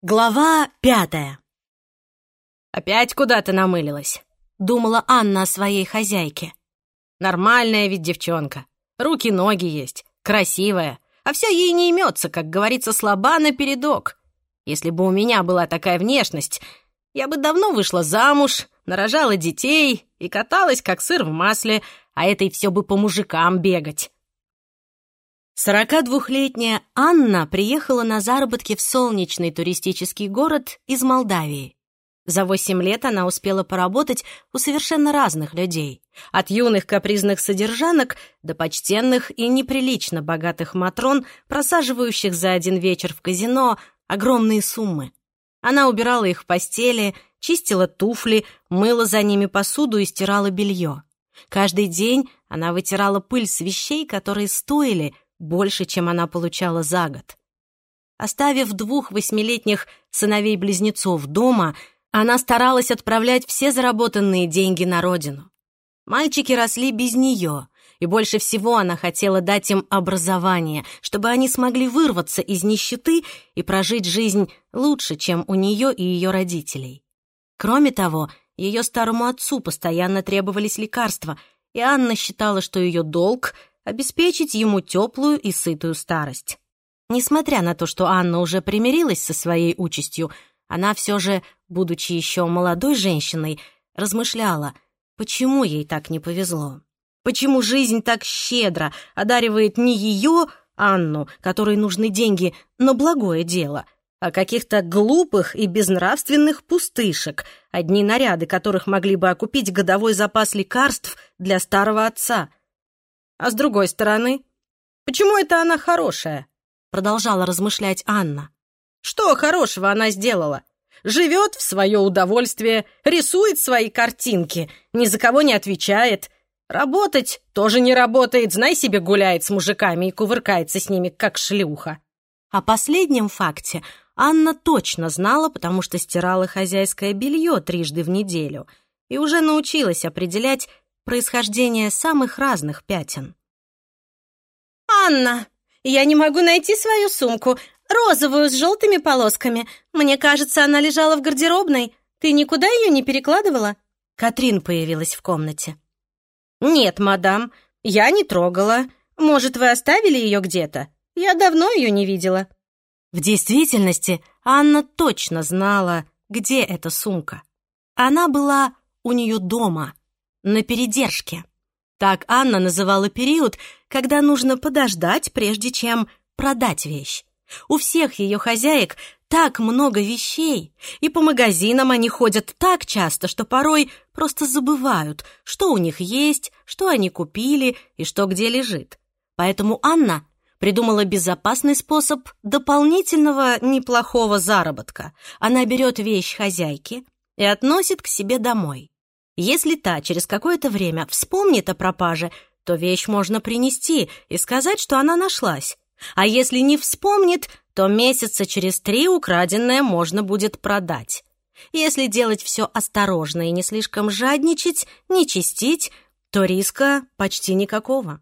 Глава пятая. «Опять куда-то намылилась», — думала Анна о своей хозяйке. «Нормальная ведь девчонка. Руки-ноги есть, красивая, а вся ей не имется, как говорится, слаба напередок. Если бы у меня была такая внешность, я бы давно вышла замуж, нарожала детей и каталась, как сыр в масле, а этой все бы по мужикам бегать». 42-летняя Анна приехала на заработки в солнечный туристический город из Молдавии. За 8 лет она успела поработать у совершенно разных людей. От юных капризных содержанок до почтенных и неприлично богатых матрон, просаживающих за один вечер в казино огромные суммы. Она убирала их в постели, чистила туфли, мыла за ними посуду и стирала белье. Каждый день она вытирала пыль с вещей, которые стоили – больше, чем она получала за год. Оставив двух восьмилетних сыновей-близнецов дома, она старалась отправлять все заработанные деньги на родину. Мальчики росли без нее, и больше всего она хотела дать им образование, чтобы они смогли вырваться из нищеты и прожить жизнь лучше, чем у нее и ее родителей. Кроме того, ее старому отцу постоянно требовались лекарства, и Анна считала, что ее долг обеспечить ему теплую и сытую старость. Несмотря на то, что Анна уже примирилась со своей участью, она все же, будучи еще молодой женщиной, размышляла, почему ей так не повезло. Почему жизнь так щедро одаривает не ее, Анну, которой нужны деньги, на благое дело, а каких-то глупых и безнравственных пустышек, одни наряды которых могли бы окупить годовой запас лекарств для старого отца — а с другой стороны, почему это она хорошая? Продолжала размышлять Анна. Что хорошего она сделала? Живет в свое удовольствие, рисует свои картинки, ни за кого не отвечает. Работать тоже не работает, знай себе, гуляет с мужиками и кувыркается с ними, как шлюха. О последнем факте Анна точно знала, потому что стирала хозяйское белье трижды в неделю и уже научилась определять, происхождение самых разных пятен. «Анна, я не могу найти свою сумку, розовую с желтыми полосками. Мне кажется, она лежала в гардеробной. Ты никуда ее не перекладывала?» Катрин появилась в комнате. «Нет, мадам, я не трогала. Может, вы оставили ее где-то? Я давно ее не видела». В действительности Анна точно знала, где эта сумка. Она была у нее дома на передержке. Так Анна называла период, когда нужно подождать, прежде чем продать вещь. У всех ее хозяек так много вещей, и по магазинам они ходят так часто, что порой просто забывают, что у них есть, что они купили и что где лежит. Поэтому Анна придумала безопасный способ дополнительного неплохого заработка. Она берет вещь хозяйки и относит к себе домой. Если та через какое-то время вспомнит о пропаже, то вещь можно принести и сказать, что она нашлась. А если не вспомнит, то месяца через три украденное можно будет продать. Если делать все осторожно и не слишком жадничать, не чистить, то риска почти никакого.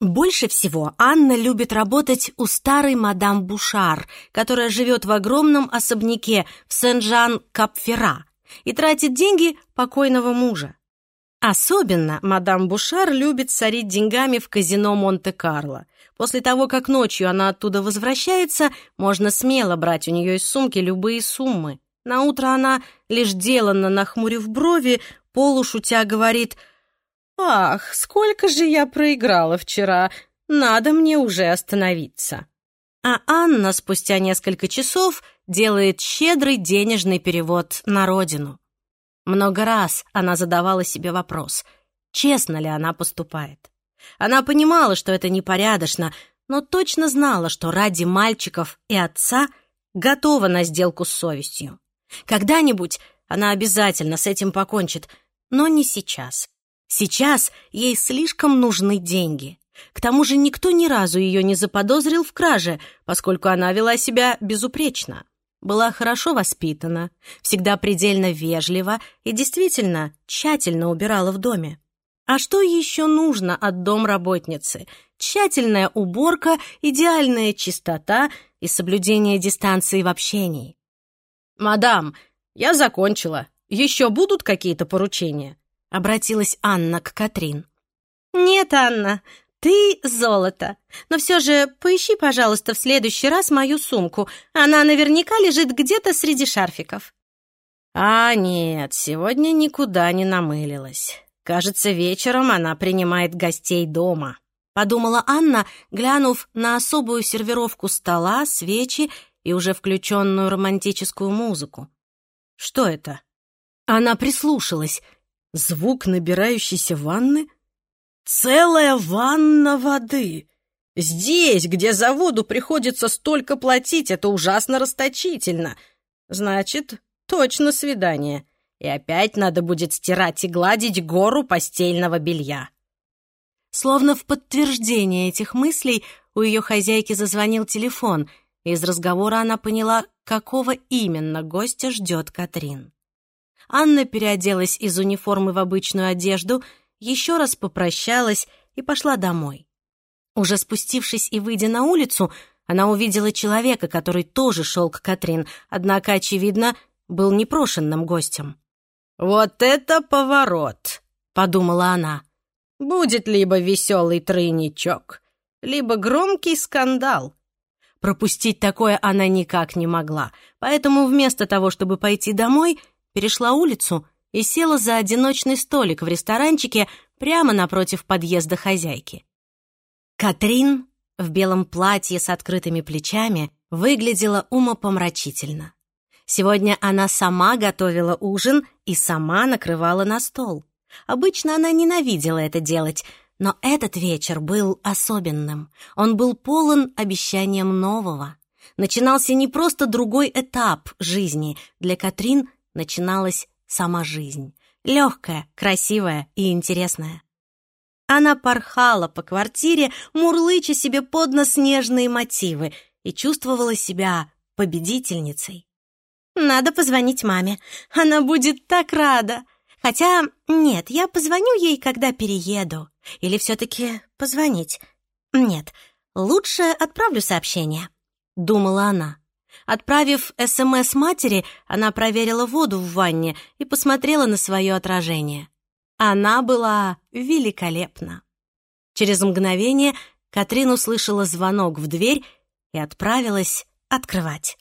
Больше всего Анна любит работать у старой мадам Бушар, которая живет в огромном особняке в Сен-Жан-Капфера и тратит деньги покойного мужа. Особенно мадам Бушар любит сорить деньгами в казино Монте-Карло. После того, как ночью она оттуда возвращается, можно смело брать у нее из сумки любые суммы. На утро она, лишь деланно нахмурив брови, полушутя говорит «Ах, сколько же я проиграла вчера! Надо мне уже остановиться!» А Анна спустя несколько часов делает щедрый денежный перевод на родину. Много раз она задавала себе вопрос, честно ли она поступает. Она понимала, что это непорядочно, но точно знала, что ради мальчиков и отца готова на сделку с совестью. Когда-нибудь она обязательно с этим покончит, но не сейчас. Сейчас ей слишком нужны деньги. К тому же никто ни разу ее не заподозрил в краже, поскольку она вела себя безупречно была хорошо воспитана, всегда предельно вежлива и действительно тщательно убирала в доме. А что еще нужно от домработницы? Тщательная уборка, идеальная чистота и соблюдение дистанции в общении. «Мадам, я закончила. Еще будут какие-то поручения?» — обратилась Анна к Катрин. «Нет, Анна, ты золото. Но все же поищи, пожалуйста, в следующий раз мою сумку. Она наверняка лежит где-то среди шарфиков». «А нет, сегодня никуда не намылилась. Кажется, вечером она принимает гостей дома», — подумала Анна, глянув на особую сервировку стола, свечи и уже включенную романтическую музыку. «Что это?» Она прислушалась. Звук набирающейся ванны? Целая ванна воды! Здесь, где за воду приходится столько платить, это ужасно расточительно. Значит, точно свидание. И опять надо будет стирать и гладить гору постельного белья. Словно в подтверждение этих мыслей у ее хозяйки зазвонил телефон. Из разговора она поняла, какого именно гостя ждет Катрин. Анна переоделась из униформы в обычную одежду, еще раз попрощалась и пошла домой. Уже спустившись и выйдя на улицу, она увидела человека, который тоже шел к Катрин, однако, очевидно, был непрошенным гостем. «Вот это поворот!» — подумала она. «Будет либо веселый тройничок, либо громкий скандал». Пропустить такое она никак не могла, поэтому вместо того, чтобы пойти домой, перешла улицу и села за одиночный столик в ресторанчике прямо напротив подъезда хозяйки. Катрин в белом платье с открытыми плечами выглядела умопомрачительно. Сегодня она сама готовила ужин и сама накрывала на стол. Обычно она ненавидела это делать, но этот вечер был особенным. Он был полон обещанием нового. Начинался не просто другой этап жизни. Для Катрин начиналась сама жизнь. Легкая, красивая и интересная. Она порхала по квартире, мурлыча себе под нос нежные мотивы и чувствовала себя победительницей. «Надо позвонить маме. Она будет так рада. Хотя, нет, я позвоню ей, когда перееду. Или все-таки позвонить? Нет, лучше отправлю сообщение», — думала она. Отправив СМС матери, она проверила воду в ванне и посмотрела на свое отражение. Она была великолепна. Через мгновение Катрин услышала звонок в дверь и отправилась открывать.